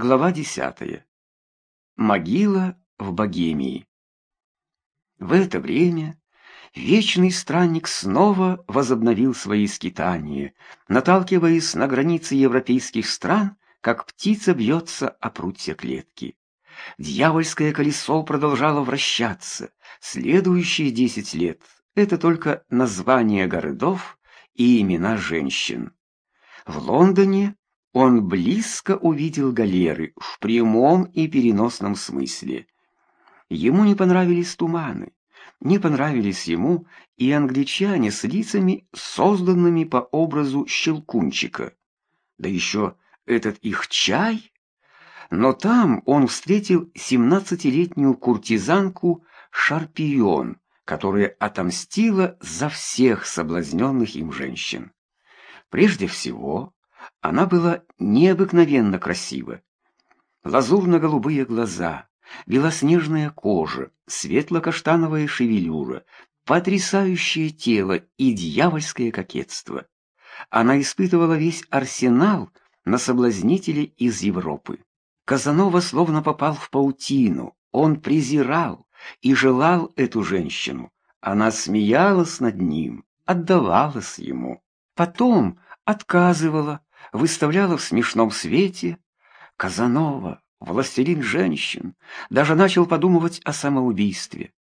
Глава 10. Могила в Богемии. В это время вечный странник снова возобновил свои скитания, наталкиваясь на границы европейских стран, как птица бьется о прутья клетки. Дьявольское колесо продолжало вращаться. Следующие десять лет — это только названия городов и имена женщин. В Лондоне он близко увидел галеры в прямом и переносном смысле. Ему не понравились туманы, не понравились ему и англичане с лицами, созданными по образу щелкунчика. Да еще этот их чай. Но там он встретил семнадцатилетнюю куртизанку Шарпион, которая отомстила за всех соблазненных им женщин. Прежде всего, она была необыкновенно красива. Лазурно-голубые глаза, белоснежная кожа, светло-каштановая шевелюра, потрясающее тело и дьявольское кокетство. Она испытывала весь арсенал на соблазнителей из Европы. Казанова словно попал в паутину, он презирал и желал эту женщину. Она смеялась над ним, отдавалась ему. Потом отказывала, выставляла в смешном свете. Казанова, властелин женщин, даже начал подумывать о самоубийстве.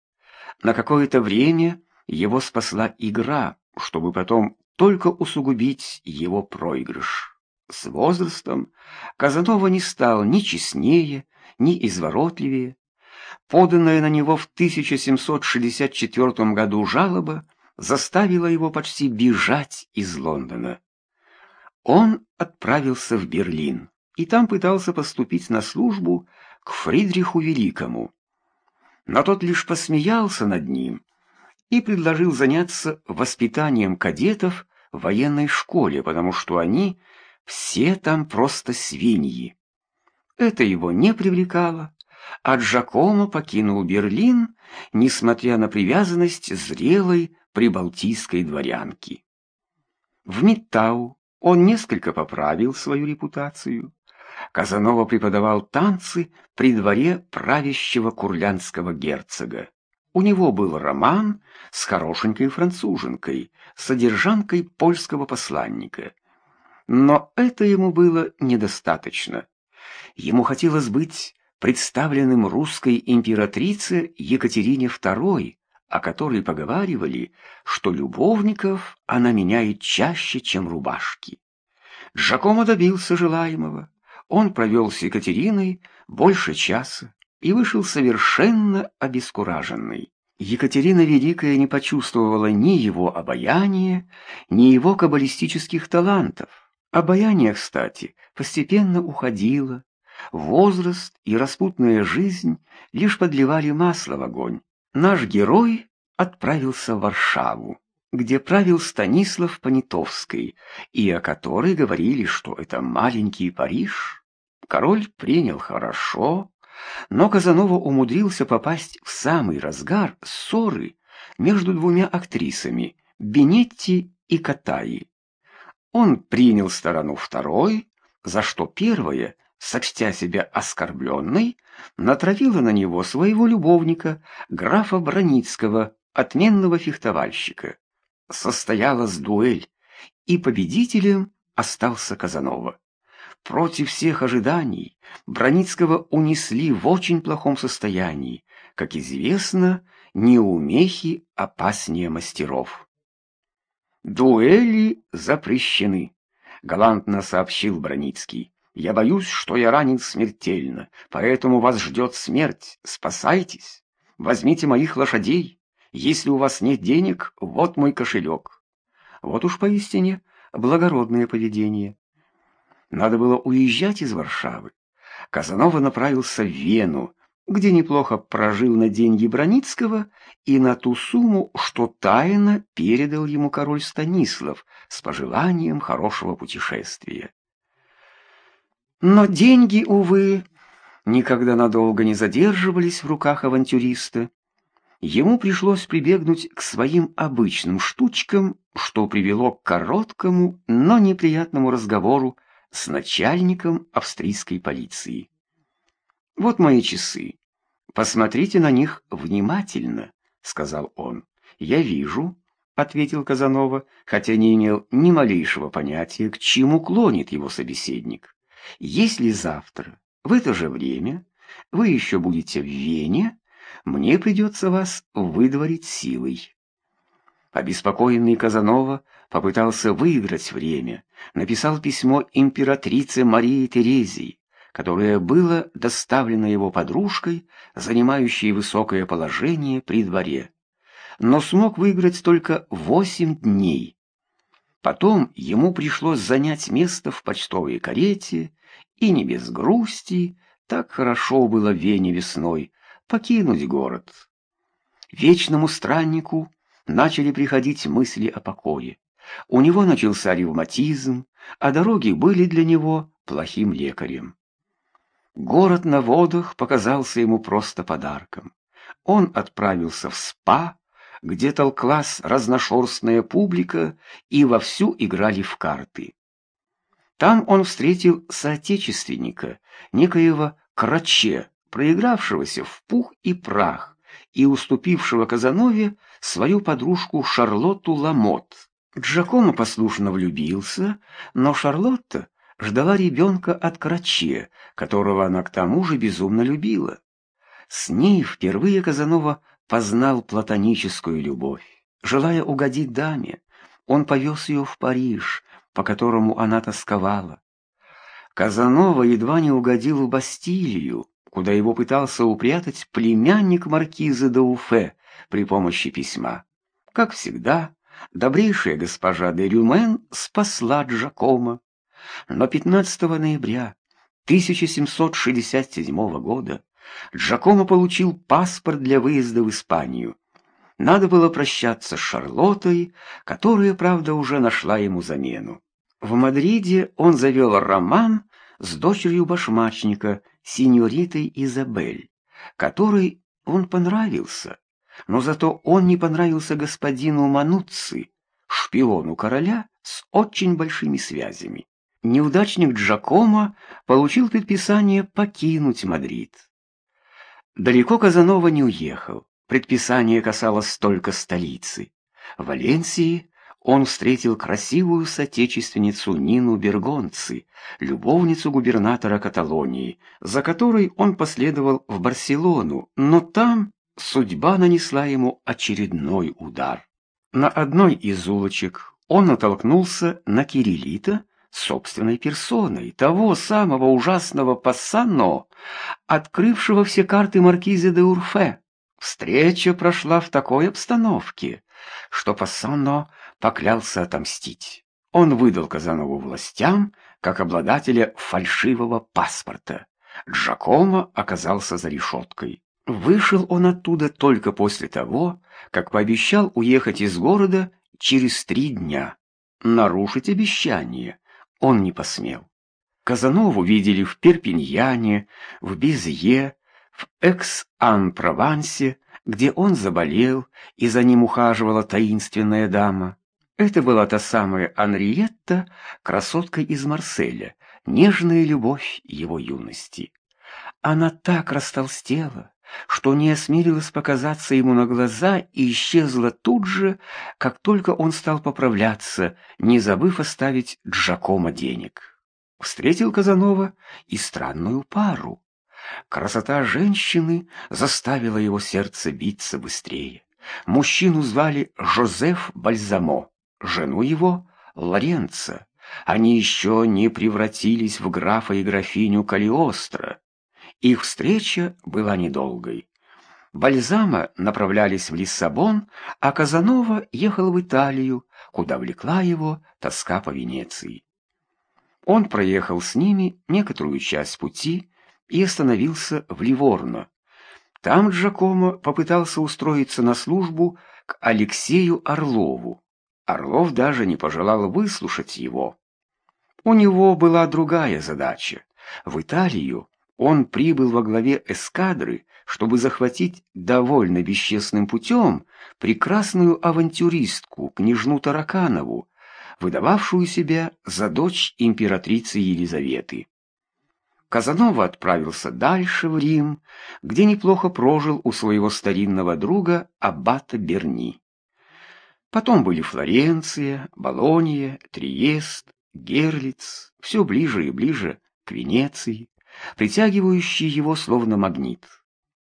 На какое-то время его спасла игра, чтобы потом только усугубить его проигрыш. С возрастом Казанова не стал ни честнее, ни изворотливее. Поданная на него в 1764 году жалоба заставила его почти бежать из Лондона. Он отправился в Берлин и там пытался поступить на службу к Фридриху Великому. Но тот лишь посмеялся над ним и предложил заняться воспитанием кадетов в военной школе, потому что они все там просто свиньи. Это его не привлекало, а Джакомо покинул Берлин, несмотря на привязанность зрелой прибалтийской дворянки. В Миттау он несколько поправил свою репутацию. Казанова преподавал танцы при дворе правящего курлянского герцога. У него был роман с хорошенькой француженкой, содержанкой польского посланника. Но это ему было недостаточно. Ему хотелось быть представленным русской императрице Екатерине II, о которой поговаривали, что любовников она меняет чаще, чем рубашки. Джакомо добился желаемого. Он провел с Екатериной больше часа и вышел совершенно обескураженный. Екатерина Великая не почувствовала ни его обаяния, ни его каббалистических талантов. Обаяние, кстати, постепенно уходило. Возраст и распутная жизнь лишь подливали масло в огонь. Наш герой отправился в Варшаву, где правил Станислав Понятовский, и о которой говорили, что это маленький Париж. Король принял хорошо, но Казанова умудрился попасть в самый разгар ссоры между двумя актрисами Бенетти и Катаи. Он принял сторону второй, за что первая сочтя себя оскорбленной, натравила на него своего любовника, графа Броницкого, отменного фехтовальщика. Состоялась дуэль, и победителем остался Казанова. Против всех ожиданий Броницкого унесли в очень плохом состоянии, как известно, неумехи опаснее мастеров. «Дуэли запрещены», — галантно сообщил Броницкий. Я боюсь, что я ранен смертельно, поэтому вас ждет смерть. Спасайтесь. Возьмите моих лошадей. Если у вас нет денег, вот мой кошелек. Вот уж поистине благородное поведение. Надо было уезжать из Варшавы. Казанова направился в Вену, где неплохо прожил на деньги Броницкого и на ту сумму, что тайно передал ему король Станислав с пожеланием хорошего путешествия. Но деньги, увы, никогда надолго не задерживались в руках авантюриста. Ему пришлось прибегнуть к своим обычным штучкам, что привело к короткому, но неприятному разговору с начальником австрийской полиции. «Вот мои часы. Посмотрите на них внимательно», — сказал он. «Я вижу», — ответил Казанова, хотя не имел ни малейшего понятия, к чему клонит его собеседник. «Если завтра, в это же время, вы еще будете в Вене, мне придется вас выдворить силой». Обеспокоенный Казанова попытался выиграть время, написал письмо императрице Марии Терезии, которое было доставлено его подружкой, занимающей высокое положение при дворе, но смог выиграть только восемь дней. Потом ему пришлось занять место в почтовой карете, и не без грусти, так хорошо было в Вене весной, покинуть город. Вечному страннику начали приходить мысли о покое. У него начался ревматизм, а дороги были для него плохим лекарем. Город на водах показался ему просто подарком. Он отправился в СПА, где толклась разношерстная публика и вовсю играли в карты. Там он встретил соотечественника, некоего Краче, проигравшегося в пух и прах, и уступившего Казанове свою подружку Шарлотту Ламот. Джакомо послушно влюбился, но Шарлотта ждала ребенка от Краче, которого она к тому же безумно любила. С ней впервые Казанова познал платоническую любовь. Желая угодить даме, он повез ее в Париж, по которому она тосковала. Казанова едва не угодил в Бастилию, куда его пытался упрятать племянник маркиза де Уфе при помощи письма. Как всегда, добрейшая госпожа де Рюмен спасла Джакома. Но 15 ноября 1767 года Джакомо получил паспорт для выезда в Испанию. Надо было прощаться с Шарлоттой, которая, правда, уже нашла ему замену. В Мадриде он завел роман с дочерью башмачника сеньоритой Изабель, которой он понравился, но зато он не понравился господину Мануцци, шпиону короля с очень большими связями. Неудачник Джакомо получил предписание покинуть Мадрид. Далеко Казанова не уехал, предписание касалось только столицы. В Валенсии он встретил красивую соотечественницу Нину Бергонци, любовницу губернатора Каталонии, за которой он последовал в Барселону, но там судьба нанесла ему очередной удар. На одной из улочек он натолкнулся на Кириллита собственной персоной, того самого ужасного пассано, открывшего все карты маркиза де Урфе. Встреча прошла в такой обстановке, что Пассано поклялся отомстить. Он выдал Казанову властям как обладателя фальшивого паспорта. Джакомо оказался за решеткой. Вышел он оттуда только после того, как пообещал уехать из города через три дня. Нарушить обещание он не посмел. Казанову видели в Перпиньяне, в Безье, в Экс-Ан-Провансе, где он заболел, и за ним ухаживала таинственная дама. Это была та самая Анриетта, красотка из Марселя, нежная любовь его юности. Она так растолстела, что не осмелилась показаться ему на глаза и исчезла тут же, как только он стал поправляться, не забыв оставить Джакома денег. Встретил Казанова и странную пару. Красота женщины заставила его сердце биться быстрее. Мужчину звали Жозеф Бальзамо, жену его — Лоренцо. Они еще не превратились в графа и графиню Калиостро. Их встреча была недолгой. Бальзама направлялись в Лиссабон, а Казанова ехал в Италию, куда влекла его тоска по Венеции. Он проехал с ними некоторую часть пути и остановился в Ливорно. Там Джакомо попытался устроиться на службу к Алексею Орлову. Орлов даже не пожелал выслушать его. У него была другая задача. В Италию он прибыл во главе эскадры, чтобы захватить довольно бесчестным путем прекрасную авантюристку, княжну Тараканову, выдававшую себя за дочь императрицы Елизаветы. Казанова отправился дальше в Рим, где неплохо прожил у своего старинного друга аббата Берни. Потом были Флоренция, Болонья, Триест, Герлиц, все ближе и ближе к Венеции, притягивающие его словно магнит.